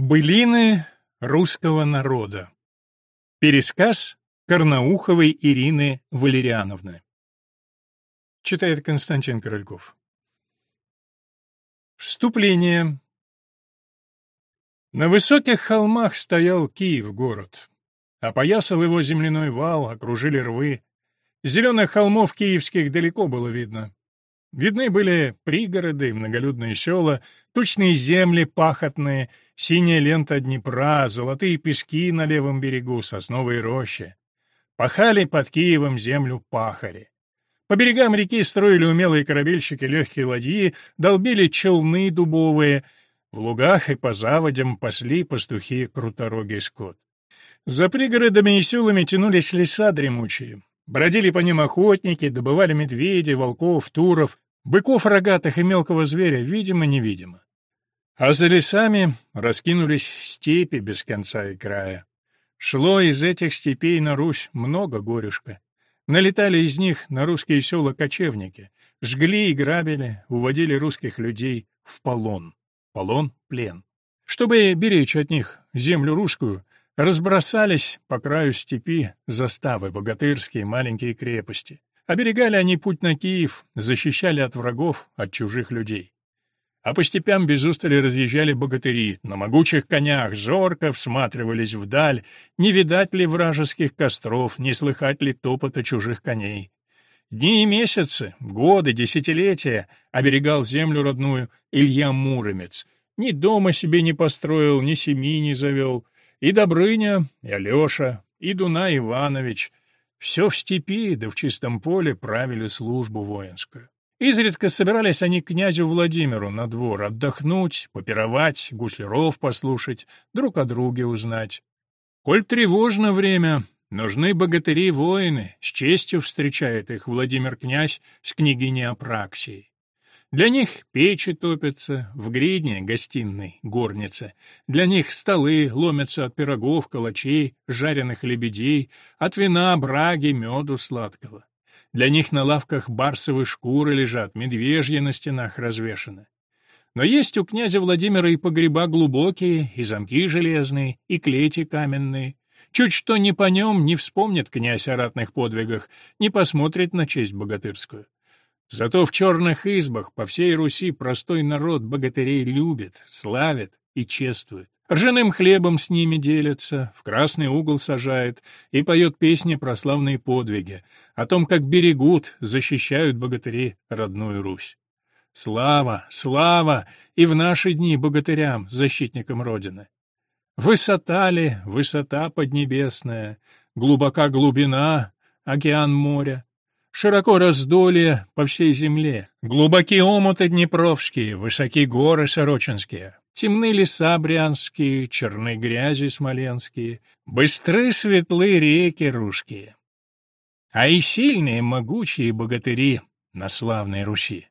Былины русского народа. Пересказ Корнауховой Ирины Валериановны. Читает Константин Корольков. Вступление. На высоких холмах стоял Киев-город. Опоясал его земляной вал, окружили рвы. Зеленых холмов киевских далеко было видно. Видны были пригороды, многолюдные села, тучные земли пахотные — Синяя лента Днепра, золотые пески на левом берегу, сосновой рощи. Пахали под Киевом землю пахари. По берегам реки строили умелые корабельщики легкие ладьи, долбили челны дубовые, в лугах и по заводям пасли пастухи круторогий скот. За пригородами и селами тянулись леса дремучие. Бродили по ним охотники, добывали медведей, волков, туров, быков рогатых и мелкого зверя, видимо-невидимо. А за лесами раскинулись степи без конца и края. Шло из этих степей на Русь много горюшка. Налетали из них на русские села кочевники, жгли и грабили, уводили русских людей в полон. Полон — плен. Чтобы беречь от них землю русскую, разбросались по краю степи заставы богатырские маленькие крепости. Оберегали они путь на Киев, защищали от врагов, от чужих людей а по степям без устали разъезжали богатыри, на могучих конях зорко всматривались вдаль, не видать ли вражеских костров, не слыхать ли топота чужих коней. Дни и месяцы, годы, десятилетия оберегал землю родную Илья Муромец. Ни дома себе не построил, ни семьи не завел. И Добрыня, и Алеша, и Дуна Иванович — все в степи, да в чистом поле правили службу воинскую. Изредка собирались они к князю Владимиру на двор отдохнуть, попировать, гусляров послушать, друг о друге узнать. Коль тревожно время, нужны богатыри-воины, с честью встречает их Владимир князь с княгиней Апраксией. Для них печи топятся, в гридне гостиной горница. Для них столы ломятся от пирогов, калачей, жареных лебедей, от вина, браги, меду сладкого. Для них на лавках барсовые шкуры лежат, медвежьи на стенах развешаны. Но есть у князя Владимира и погреба глубокие, и замки железные, и клети каменные. Чуть что не по нем не вспомнит князь о ратных подвигах, не посмотрит на честь богатырскую. Зато в черных избах по всей Руси простой народ богатырей любит, славит и чествует. Ржаным хлебом с ними делится, в красный угол сажает и поет песни про славные подвиги, о том, как берегут, защищают богатыри родную Русь. Слава, слава и в наши дни богатырям, защитникам Родины. Высота ли, высота поднебесная, глубока глубина, океан моря, широко раздолье по всей земле, глубокие омуты днепровские, высоки горы сорочинские, Темные леса Брянские, черны грязи смоленские, быстры светлые реки русские. А и сильные, могучие богатыри на славной Руси.